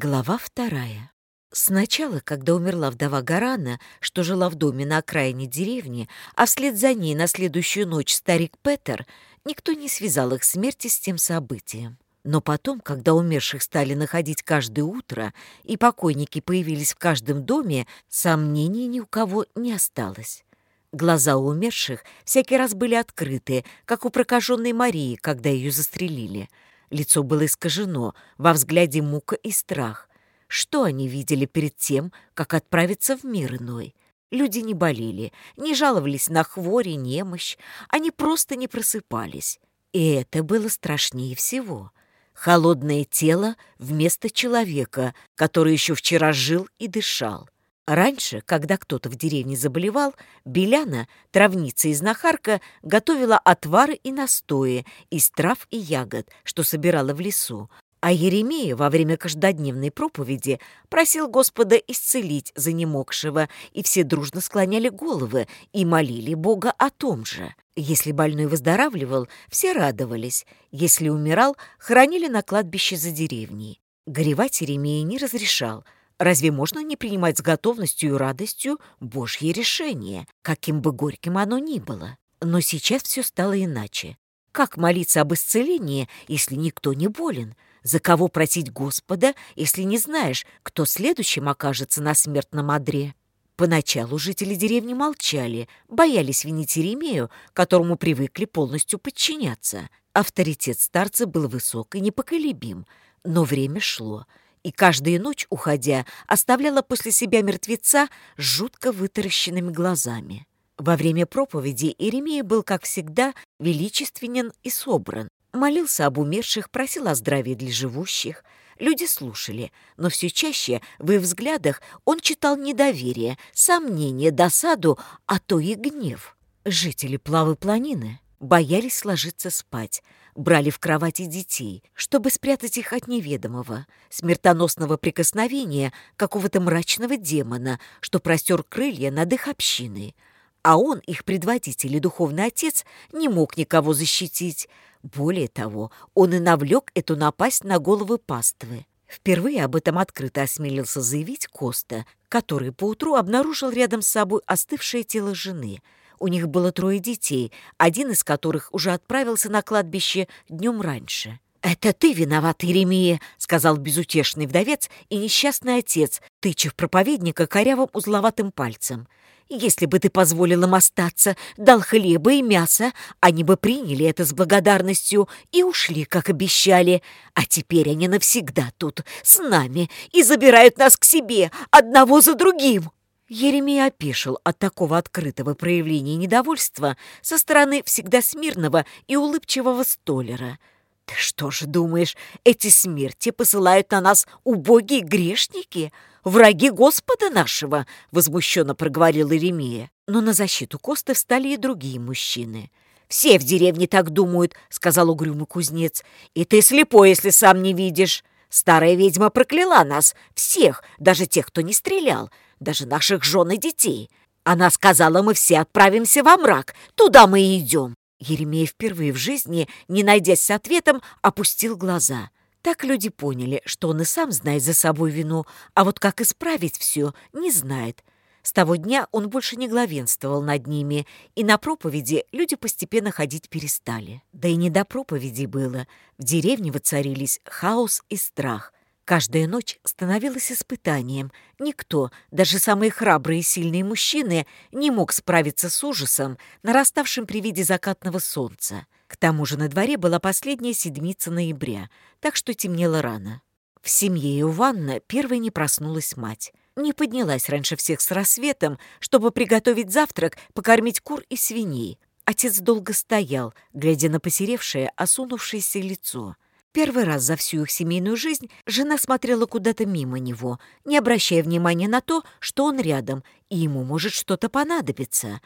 Глава вторая. Сначала, когда умерла вдова Гарана, что жила в доме на окраине деревни, а вслед за ней на следующую ночь старик Петер, никто не связал их смерти с тем событием. Но потом, когда умерших стали находить каждое утро, и покойники появились в каждом доме, сомнений ни у кого не осталось. Глаза у умерших всякий раз были открыты, как у прокаженной Марии, когда ее застрелили — Лицо было искажено, во взгляде мука и страх. Что они видели перед тем, как отправиться в мир иной? Люди не болели, не жаловались на хвори, немощь, они просто не просыпались. И это было страшнее всего. Холодное тело вместо человека, который еще вчера жил и дышал. Раньше, когда кто-то в деревне заболевал, Беляна, травница и знахарка, готовила отвары и настои из трав и ягод, что собирала в лесу. А Еремея во время каждодневной проповеди просил Господа исцелить занемогшего, и все дружно склоняли головы и молили Бога о том же. Если больной выздоравливал, все радовались, если умирал, хоронили на кладбище за деревней. Горевать Еремея не разрешал — Разве можно не принимать с готовностью и радостью Божье решение, каким бы горьким оно ни было? Но сейчас все стало иначе. Как молиться об исцелении, если никто не болен? За кого просить Господа, если не знаешь, кто следующим окажется на смертном одре? Поначалу жители деревни молчали, боялись винить Еремею, которому привыкли полностью подчиняться. Авторитет старца был высок и непоколебим, но время шло — и каждую ночь, уходя, оставляла после себя мертвеца с жутко вытаращенными глазами. Во время проповеди Иеремия был, как всегда, величественен и собран. Молился об умерших, просил о здравии для живущих. Люди слушали, но все чаще в их взглядах он читал недоверие, сомнение, досаду, а то и гнев. Жители Плавы Планины боялись ложиться спать, брали в кровати детей, чтобы спрятать их от неведомого, смертоносного прикосновения какого-то мрачного демона, что простер крылья над их общиной. А он, их предводитель и духовный отец, не мог никого защитить. Более того, он и навлек эту напасть на головы паствы. Впервые об этом открыто осмелился заявить Коста, который поутру обнаружил рядом с собой остывшее тело жены — у них было трое детей, один из которых уже отправился на кладбище днем раньше. «Это ты виноват, Иеремия», — сказал безутешный вдовец и несчастный отец, тычев проповедника корявым узловатым пальцем. «Если бы ты позволил им остаться, дал хлеба и мясо, они бы приняли это с благодарностью и ушли, как обещали. А теперь они навсегда тут, с нами, и забирают нас к себе, одного за другим». Еремей опешил от такого открытого проявления недовольства со стороны всегда смирного и улыбчивого столера. «Ты что же думаешь, эти смерти посылают на нас убогие грешники? Враги Господа нашего!» — возмущенно проговорил Еремея. Но на защиту Косты встали и другие мужчины. «Все в деревне так думают», — сказал угрюмый кузнец. «И ты слепой, если сам не видишь. Старая ведьма прокляла нас, всех, даже тех, кто не стрелял даже наших жен и детей. Она сказала, мы все отправимся во мрак, туда мы и идем». Еремей впервые в жизни, не найдясь с ответом, опустил глаза. Так люди поняли, что он и сам знает за собой вину, а вот как исправить все, не знает. С того дня он больше не главенствовал над ними, и на проповеди люди постепенно ходить перестали. Да и не до проповеди было. В деревне воцарились хаос и страх. Каждая ночь становилась испытанием. Никто, даже самые храбрые и сильные мужчины, не мог справиться с ужасом, нараставшим при виде закатного солнца. К тому же на дворе была последняя седмица ноября, так что темнело рано. В семье Иованна первой не проснулась мать. Не поднялась раньше всех с рассветом, чтобы приготовить завтрак, покормить кур и свиней. Отец долго стоял, глядя на посеревшее, осунувшееся лицо — Первый раз за всю их семейную жизнь жена смотрела куда-то мимо него, не обращая внимания на то, что он рядом, и ему может что-то понадобиться.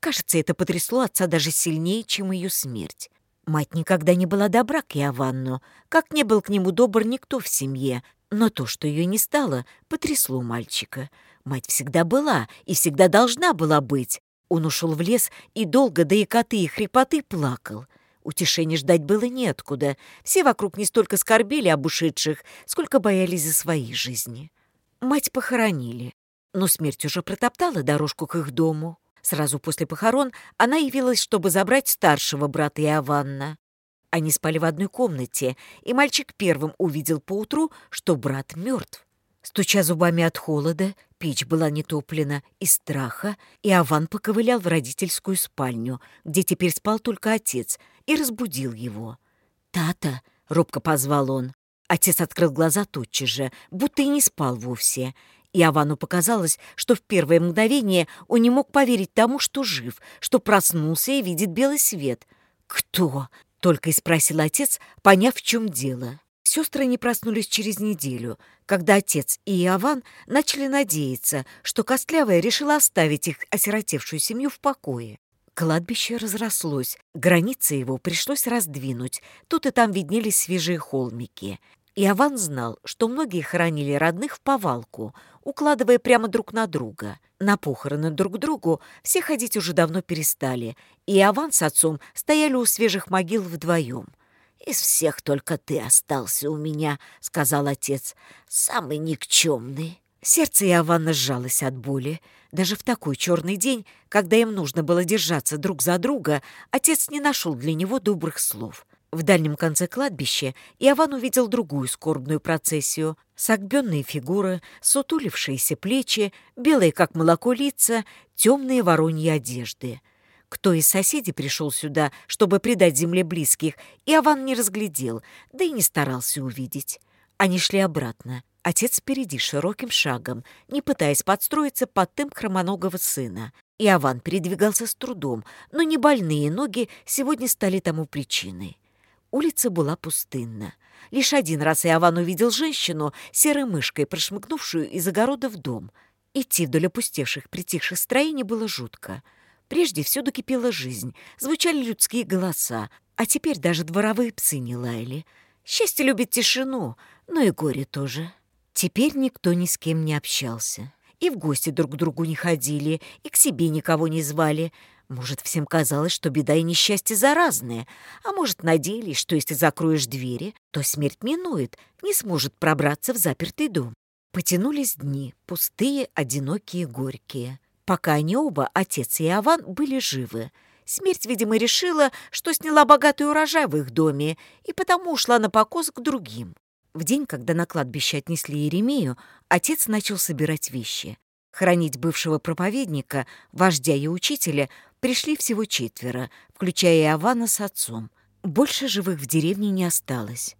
Кажется, это потрясло отца даже сильнее, чем ее смерть. Мать никогда не была добра к Иованну, как не был к нему добр никто в семье, но то, что ее не стало, потрясло мальчика. Мать всегда была и всегда должна была быть. Он ушел в лес и долго до икоты и хрипоты плакал — Утешения ждать было неоткуда. Все вокруг не столько скорбели об ушедших, сколько боялись за свои жизни. Мать похоронили, но смерть уже протоптала дорожку к их дому. Сразу после похорон она явилась, чтобы забрать старшего брата Иованна. Они спали в одной комнате, и мальчик первым увидел поутру, что брат мертв. Стуча зубами от холода, печь была не топлена из страха, и Аван поковылял в родительскую спальню, где теперь спал только отец, и разбудил его. «Тата!» — робко позвал он. Отец открыл глаза тотчас же, будто и не спал вовсе. И Авану показалось, что в первое мгновение он не мог поверить тому, что жив, что проснулся и видит белый свет. «Кто?» — только и спросил отец, поняв, в чем дело. Сестры не проснулись через неделю, когда отец и Иован начали надеяться, что Костлявая решила оставить их осиротевшую семью в покое. Кладбище разрослось, границы его пришлось раздвинуть, тут и там виднелись свежие холмики. Иован знал, что многие хоронили родных в повалку, укладывая прямо друг на друга. На похороны друг другу все ходить уже давно перестали, и Иован с отцом стояли у свежих могил вдвоем. «Из всех только ты остался у меня», — сказал отец, — «самый никчемный». Сердце Иованна сжалось от боли. Даже в такой черный день, когда им нужно было держаться друг за друга, отец не нашел для него добрых слов. В дальнем конце кладбища Иован увидел другую скорбную процессию. Согбенные фигуры, сутулившиеся плечи, белые, как молоко, лица, темные вороньи одежды — кто из соседей пришел сюда, чтобы предать земле близких, и Аван не разглядел, да и не старался увидеть. Они шли обратно. Отец впереди широким шагом, не пытаясь подстроиться под темп хромоногого сына. И Аван передвигался с трудом, но не больные ноги сегодня стали тому причиной. Улица была пустынна. Лишь один раз Иован увидел женщину, серой мышкой, прошмыгнувшую из огорода в дом. Идти вдоль опустевших, притихших строений было жутко — Прежде всюду кипела жизнь, звучали людские голоса, а теперь даже дворовые псы не лаяли. Счастье любит тишину, но и горе тоже. Теперь никто ни с кем не общался. И в гости друг к другу не ходили, и к себе никого не звали. Может, всем казалось, что беда и несчастье заразные, а может, надеялись, что если закроешь двери, то смерть минует, не сможет пробраться в запертый дом. Потянулись дни, пустые, одинокие, горькие пока они оба, отец и Иован, были живы. Смерть, видимо, решила, что сняла богатый урожай в их доме, и потому ушла на покос к другим. В день, когда на кладбище отнесли Еремею, отец начал собирать вещи. Хранить бывшего проповедника, вождя и учителя, пришли всего четверо, включая Иована с отцом. Больше живых в деревне не осталось.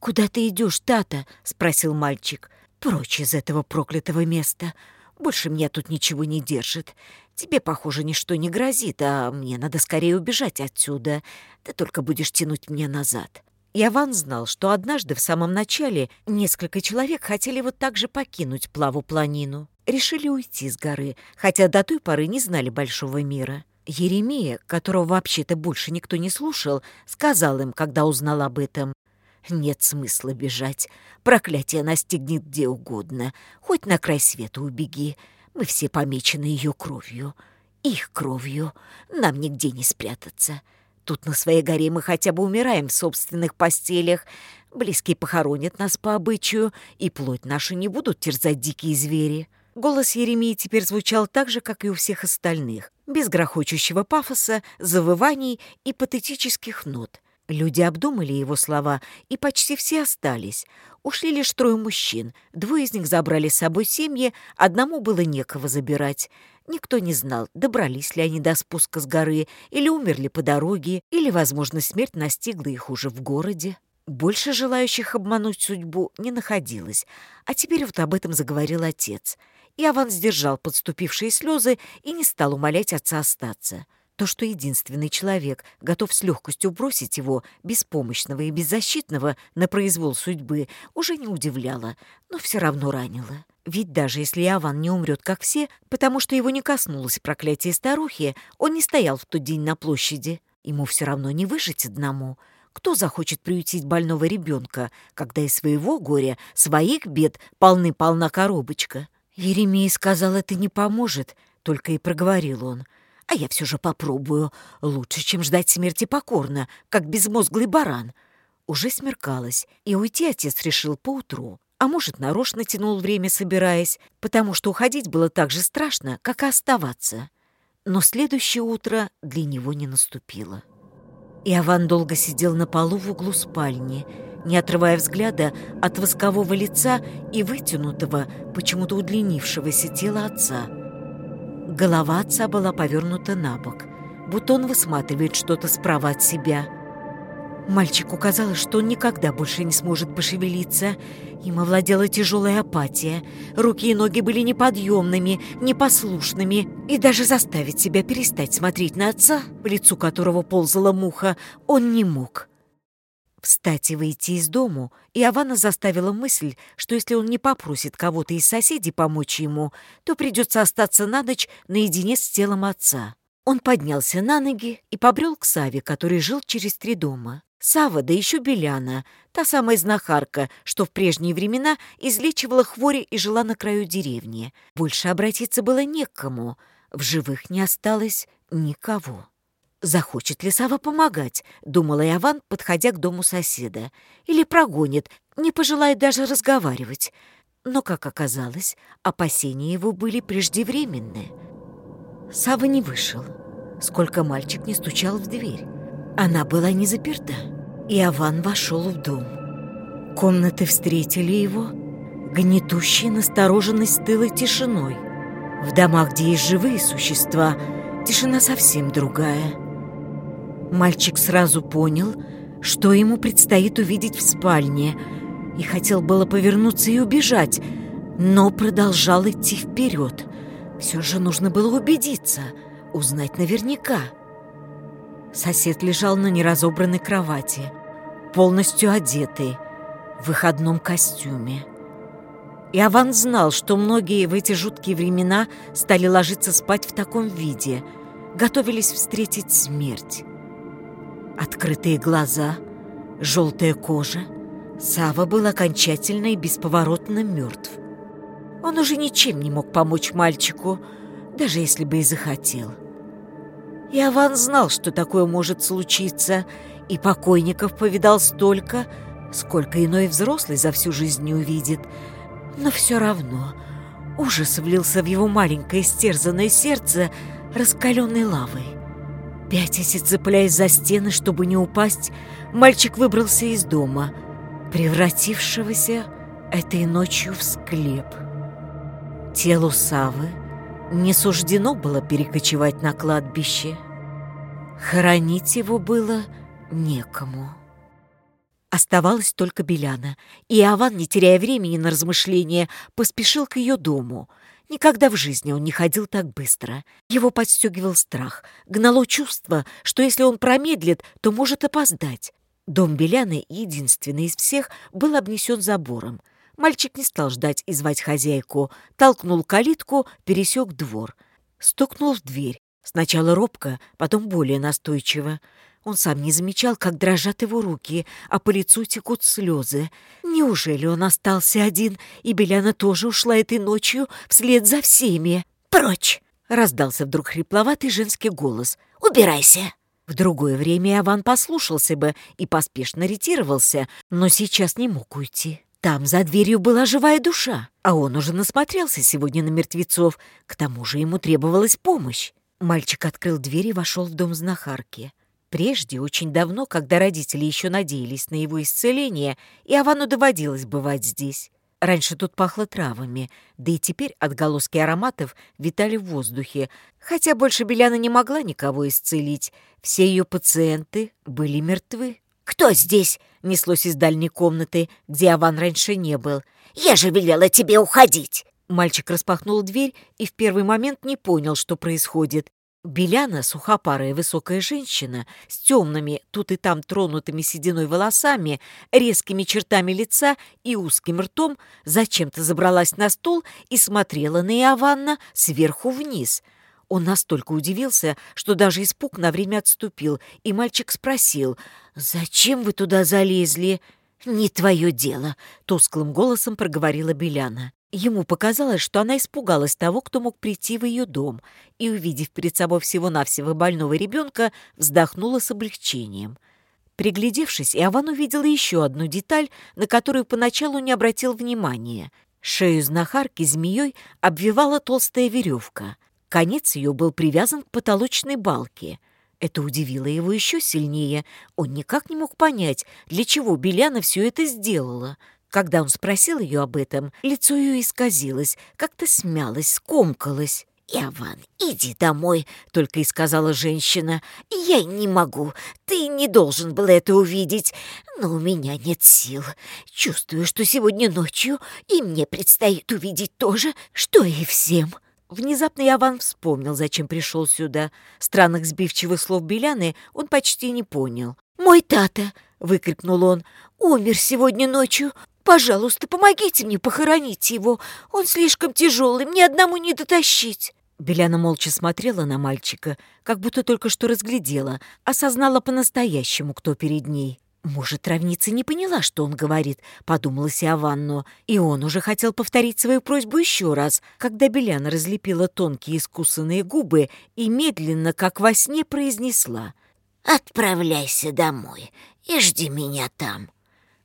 «Куда ты идешь, Тата?» — спросил мальчик. «Прочь из этого проклятого места!» Больше меня тут ничего не держит. Тебе, похоже, ничто не грозит, а мне надо скорее убежать отсюда. Ты только будешь тянуть меня назад». Яван знал, что однажды в самом начале несколько человек хотели вот так же покинуть плаву планину. Решили уйти с горы, хотя до той поры не знали большого мира. Еремия, которого вообще-то больше никто не слушал, сказал им, когда узнал об этом. Нет смысла бежать. Проклятие настигнет где угодно. Хоть на край света убеги. Мы все помечены ее кровью. Их кровью. Нам нигде не спрятаться. Тут на своей горе мы хотя бы умираем в собственных постелях. Близкие похоронят нас по обычаю, и плоть нашу не будут терзать дикие звери». Голос Еремии теперь звучал так же, как и у всех остальных, без грохочущего пафоса, завываний и патетических нот. Люди обдумали его слова, и почти все остались. Ушли лишь трое мужчин. Двое из них забрали с собой семьи, одному было некого забирать. Никто не знал, добрались ли они до спуска с горы, или умерли по дороге, или, возможно, смерть настигла их уже в городе. Больше желающих обмануть судьбу не находилось, а теперь вот об этом заговорил отец. И Аван сдержал подступившие слезы и не стал умолять отца остаться то что единственный человек готов с легкостью бросить его, беспомощного и беззащитного, на произвол судьбы, уже не удивляло, но все равно ранило. Ведь даже если Иован не умрет, как все, потому что его не коснулось проклятие старухи, он не стоял в тот день на площади. Ему все равно не выжить одному. Кто захочет приютить больного ребенка, когда из своего горя, своих бед полны-полна коробочка? Еремей сказал, это не поможет, только и проговорил он — а я все же попробую. Лучше, чем ждать смерти покорно, как безмозглый баран. Уже смеркалось, и уйти отец решил поутру. А может, нарочно тянул время, собираясь, потому что уходить было так же страшно, как и оставаться. Но следующее утро для него не наступило. Иован долго сидел на полу в углу спальни, не отрывая взгляда от воскового лица и вытянутого, почему-то удлинившегося тела отца — Голова отца была повернута на бок, будто он высматривает что-то справа от себя. Мальчику казалось, что он никогда больше не сможет пошевелиться. Им овладела тяжелая апатия. Руки и ноги были неподъемными, непослушными. И даже заставить себя перестать смотреть на отца, в лицу которого ползала муха, он не мог. Встать и выйти из дому, и Авана заставила мысль, что если он не попросит кого-то из соседей помочь ему, то придется остаться на ночь наедине с телом отца. Он поднялся на ноги и побрел к Саве, который жил через три дома. Сава, да еще Беляна, та самая знахарка, что в прежние времена излечивала хвори и жила на краю деревни. Больше обратиться было некому, в живых не осталось никого. Захочет ли Сава помогать, думала Иван, подходя к дому соседа, или прогонит, не пожелает даже разговаривать. Но, как оказалось, опасения его были преждевременны. Сава не вышел, сколько мальчик не стучал в дверь. Она была не заперта, и Аван вошел в дом. Комнаты встретили его, гнетущей настороженность стылой тишиной. В домах, где есть живые существа, тишина совсем другая — Мальчик сразу понял, что ему предстоит увидеть в спальне, и хотел было повернуться и убежать, но продолжал идти вперед. Все же нужно было убедиться, узнать наверняка. Сосед лежал на неразобранной кровати, полностью одетый, в выходном костюме. и аван знал, что многие в эти жуткие времена стали ложиться спать в таком виде, готовились встретить смерть. Открытые глаза, желтая кожа. Сава был окончательно и бесповоротно мертв. Он уже ничем не мог помочь мальчику, даже если бы и захотел. И Аван знал, что такое может случиться, и покойников повидал столько, сколько иной взрослый за всю жизнь не увидит. Но все равно ужас влился в его маленькое стерзанное сердце раскаленной лавой. Пятясь и цепляясь за стены, чтобы не упасть, мальчик выбрался из дома, превратившегося этой ночью в склеп. Телу Савы не суждено было перекочевать на кладбище. Хоронить его было некому. Оставалась только Беляна, и Аван, не теряя времени на размышления, поспешил к ее дому — Никогда в жизни он не ходил так быстро. Его подстегивал страх, гнало чувство, что если он промедлит, то может опоздать. Дом Беляны, единственный из всех, был обнесен забором. Мальчик не стал ждать и звать хозяйку, толкнул калитку, пересек двор. Стукнул в дверь. Сначала робко, потом более настойчиво. Он сам не замечал, как дрожат его руки, а по лицу текут слезы. Неужели он остался один, и Беляна тоже ушла этой ночью вслед за всеми? «Прочь!» — раздался вдруг хрипловатый женский голос. «Убирайся!» В другое время Иван послушался бы и поспешно ретировался, но сейчас не мог уйти. Там за дверью была живая душа, а он уже насмотрелся сегодня на мертвецов. К тому же ему требовалась помощь. Мальчик открыл дверь и вошел в дом знахарки. Прежде, очень давно, когда родители еще надеялись на его исцеление, и Авану доводилось бывать здесь. Раньше тут пахло травами, да и теперь отголоски ароматов витали в воздухе, хотя больше Беляна не могла никого исцелить. Все ее пациенты были мертвы. «Кто здесь?» — неслось из дальней комнаты, где Аван раньше не был. «Я же велела тебе уходить!» Мальчик распахнул дверь и в первый момент не понял, что происходит. Беляна, сухопарая высокая женщина, с темными, тут и там тронутыми сединой волосами, резкими чертами лица и узким ртом, зачем-то забралась на стул и смотрела на Иованна сверху вниз. Он настолько удивился, что даже испуг на время отступил, и мальчик спросил, «Зачем вы туда залезли?» «Не твое дело», — тусклым голосом проговорила Беляна. Ему показалось, что она испугалась того, кто мог прийти в ее дом, и, увидев перед собой всего-навсего больного ребенка, вздохнула с облегчением. Приглядевшись, Иован увидел еще одну деталь, на которую поначалу не обратил внимания. Шею знахарки змеей обвивала толстая веревка. Конец ее был привязан к потолочной балке. Это удивило его еще сильнее. Он никак не мог понять, для чего Беляна все это сделала — когда он спросил ее об этом, лицо ее исказилось, как-то смялось, скомкалось. Иван, иди домой», — только и сказала женщина. «Я не могу. Ты не должен был это увидеть. Но у меня нет сил. Чувствую, что сегодня ночью и мне предстоит увидеть то же, что и всем». Внезапно Иван вспомнил, зачем пришел сюда. Странных сбивчивых слов Беляны он почти не понял. «Мой тата!» — выкрикнул он. «Умер сегодня ночью. Пожалуйста, помогите мне похоронить его. Он слишком тяжелый, мне одному не дотащить». Беляна молча смотрела на мальчика, как будто только что разглядела, осознала по-настоящему, кто перед ней. «Может, травница не поняла, что он говорит», — подумала Сиаванно, и он уже хотел повторить свою просьбу еще раз, когда Беляна разлепила тонкие искусанные губы и медленно, как во сне, произнесла. «Отправляйся домой и жди меня там.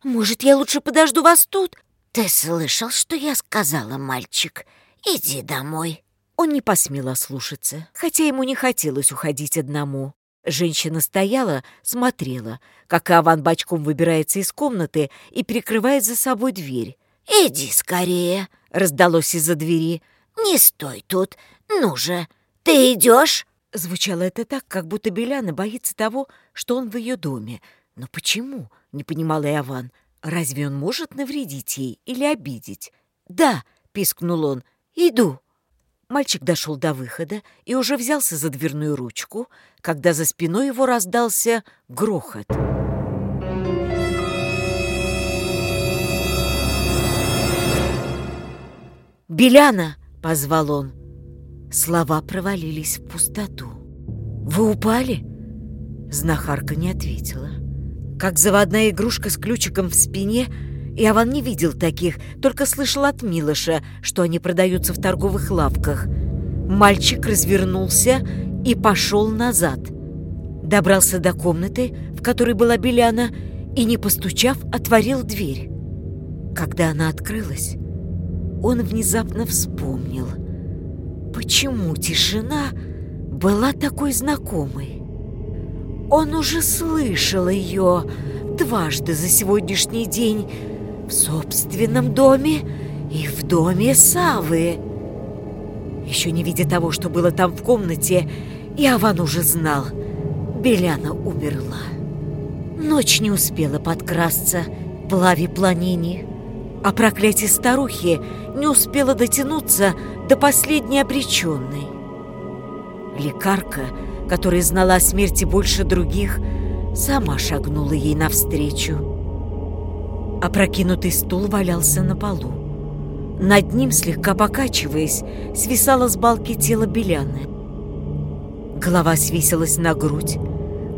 Может, я лучше подожду вас тут?» «Ты слышал, что я сказала, мальчик? Иди домой!» Он не посмел ослушаться, хотя ему не хотелось уходить одному. Женщина стояла, смотрела, как Аван бочком выбирается из комнаты и перекрывает за собой дверь. «Иди скорее!» — раздалось из-за двери. «Не стой тут! Ну же! Ты идешь?» Звучало это так, как будто Беляна боится того, что он в ее доме — «Но почему?» — не понимала Иован. «Разве он может навредить ей или обидеть?» «Да!» — пискнул он. «Иду!» Мальчик дошел до выхода и уже взялся за дверную ручку, когда за спиной его раздался грохот. «Беляна!» — позвал он. Слова провалились в пустоту. «Вы упали?» Знахарка не ответила как заводная игрушка с ключиком в спине. Иован не видел таких, только слышал от Милоша, что они продаются в торговых лавках. Мальчик развернулся и пошел назад. Добрался до комнаты, в которой была Беляна, и, не постучав, отворил дверь. Когда она открылась, он внезапно вспомнил, почему тишина была такой знакомой. Он уже слышал ее дважды за сегодняшний день в собственном доме и в доме Савы. Еще не видя того, что было там в комнате, Иован уже знал, Беляна умерла. Ночь не успела подкрасться в лаве планини, а проклятие старухи не успело дотянуться до последней обреченной. Лекарка — которая знала о смерти больше других, сама шагнула ей навстречу. Опрокинутый стул валялся на полу. Над ним, слегка покачиваясь, свисало с балки тело Беляны. Голова свисилась на грудь,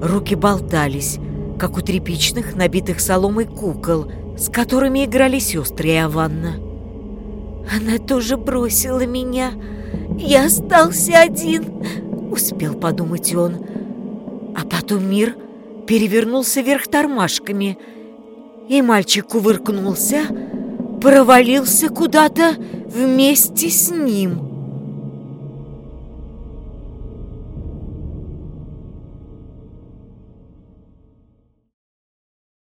руки болтались, как у тряпичных, набитых соломой кукол, с которыми играли сестры и Аванна. «Она тоже бросила меня. Я остался один», Успел подумать он. А потом мир перевернулся вверх тормашками, и мальчик кувыркнулся, провалился куда-то вместе с ним.